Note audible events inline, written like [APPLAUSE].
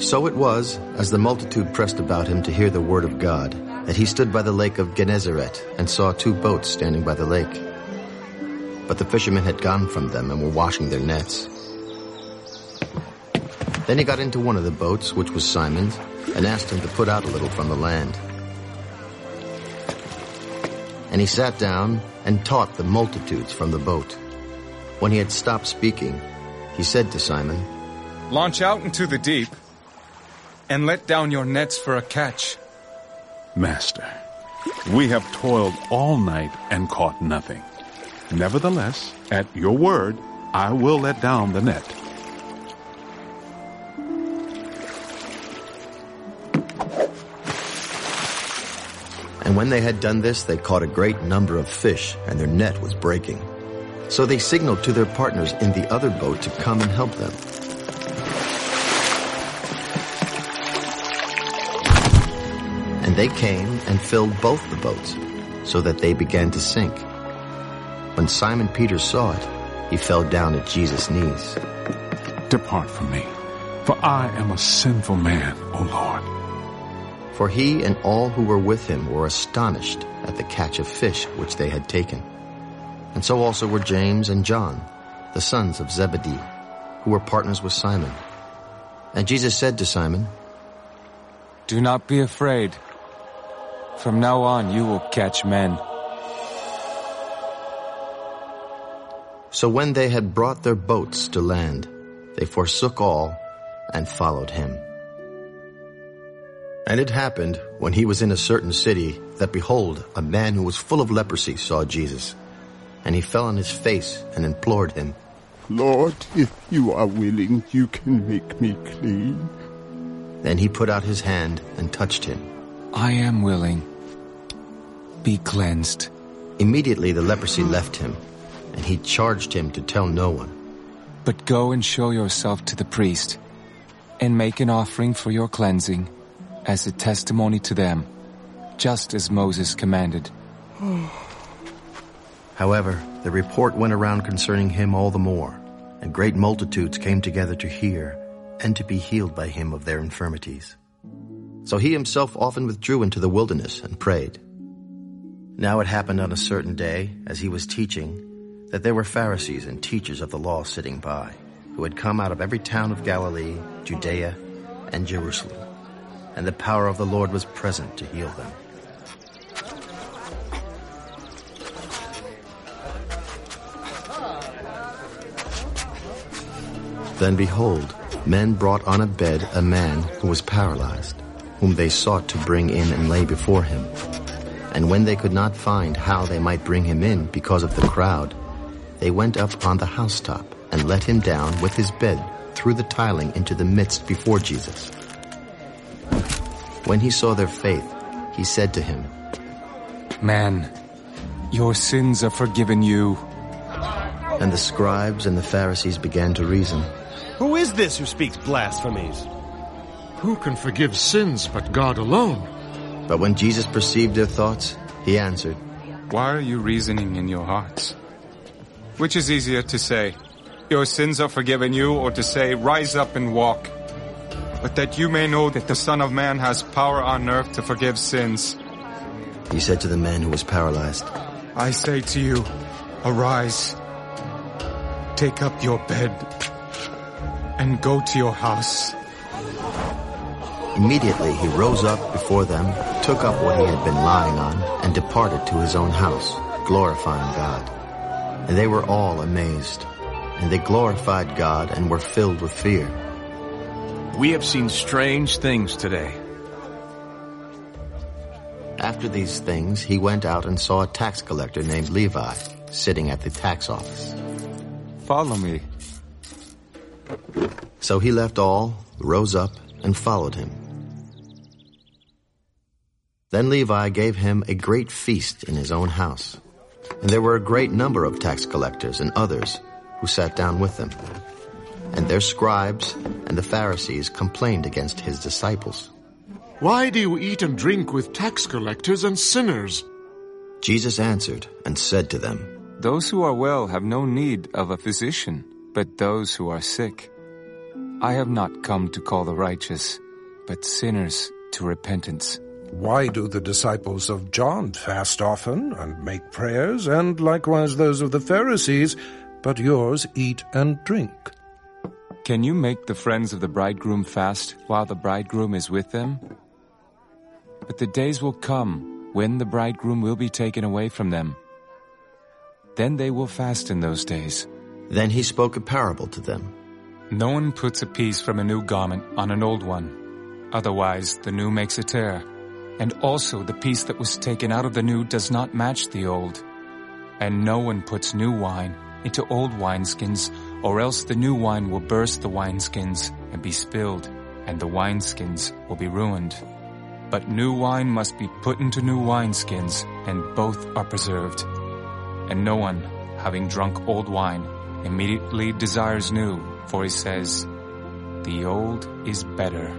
So it was, as the multitude pressed about him to hear the word of God, that he stood by the lake of Gennesaret and saw two boats standing by the lake. But the fishermen had gone from them and were washing their nets. Then he got into one of the boats, which was Simon's, and asked him to put out a little from the land. And he sat down and taught the multitudes from the boat. When he had stopped speaking, he said to Simon, Launch out into the deep and let down your nets for a catch. Master, we have toiled all night and caught nothing. Nevertheless, at your word, I will let down the net. And when they had done this, they caught a great number of fish, and their net was breaking. So they signaled to their partners in the other boat to come and help them. And they came and filled both the boats, so that they began to sink. When Simon Peter saw it, he fell down at Jesus' knees. Depart from me, for I am a sinful man, O Lord. For he and all who were with him were astonished at the catch of fish which they had taken. And so also were James and John, the sons of Zebedee, who were partners with Simon. And Jesus said to Simon, Do not be afraid. From now on you will catch men. So when they had brought their boats to land, they forsook all and followed him. And it happened, when he was in a certain city, that behold, a man who was full of leprosy saw Jesus. And he fell on his face and implored him, Lord, if you are willing, you can make me clean. Then he put out his hand and touched him. I am willing. Be cleansed. Immediately the leprosy left him, and he charged him to tell no one. But go and show yourself to the priest, and make an offering for your cleansing, as a testimony to them, just as Moses commanded. [SIGHS] However, the report went around concerning him all the more, and great multitudes came together to hear and to be healed by him of their infirmities. So he himself often withdrew into the wilderness and prayed. Now it happened on a certain day, as he was teaching, that there were Pharisees and teachers of the law sitting by, who had come out of every town of Galilee, Judea, and Jerusalem. And the power of the Lord was present to heal them. Then behold, men brought on a bed a man who was paralyzed, whom they sought to bring in and lay before him. And when they could not find how they might bring him in because of the crowd, they went up on the housetop and let him down with his bed through the tiling into the midst before Jesus. When he saw their faith, he said to him, Man, your sins are forgiven you. And the scribes and the Pharisees began to reason, Who is this who speaks blasphemies? Who can forgive sins but God alone? But when Jesus perceived their thoughts, he answered, Why are you reasoning in your hearts? Which is easier to say, Your sins are forgiven you, or to say, Rise up and walk? But that you may know that the Son of Man has power on earth to forgive sins. He said to the man who was paralyzed, I say to you, Arise, take up your bed, and go to your house. Immediately he rose up before them, took up what he had been lying on, and departed to his own house, glorifying God. And they were all amazed. And they glorified God and were filled with fear. We have seen strange things today. After these things, he went out and saw a tax collector named Levi sitting at the tax office. Follow me. So he left all, rose up, and followed him. Then Levi gave him a great feast in his own house. And there were a great number of tax collectors and others who sat down with them. And their scribes and the Pharisees complained against his disciples. Why do you eat and drink with tax collectors and sinners? Jesus answered and said to them, Those who are well have no need of a physician, but those who are sick. I have not come to call the righteous, but sinners to repentance. Why do the disciples of John fast often and make prayers, and likewise those of the Pharisees, but yours eat and drink? Can you make the friends of the bridegroom fast while the bridegroom is with them? But the days will come when the bridegroom will be taken away from them. Then they will fast in those days. Then he spoke a parable to them. No one puts a piece from a new garment on an old one. Otherwise, the new makes a tear. And also the piece that was taken out of the new does not match the old. And no one puts new wine into old wineskins, or else the new wine will burst the wineskins and be spilled, and the wineskins will be ruined. But new wine must be put into new wineskins, and both are preserved. And no one, having drunk old wine, immediately desires new, for he says, The old is better.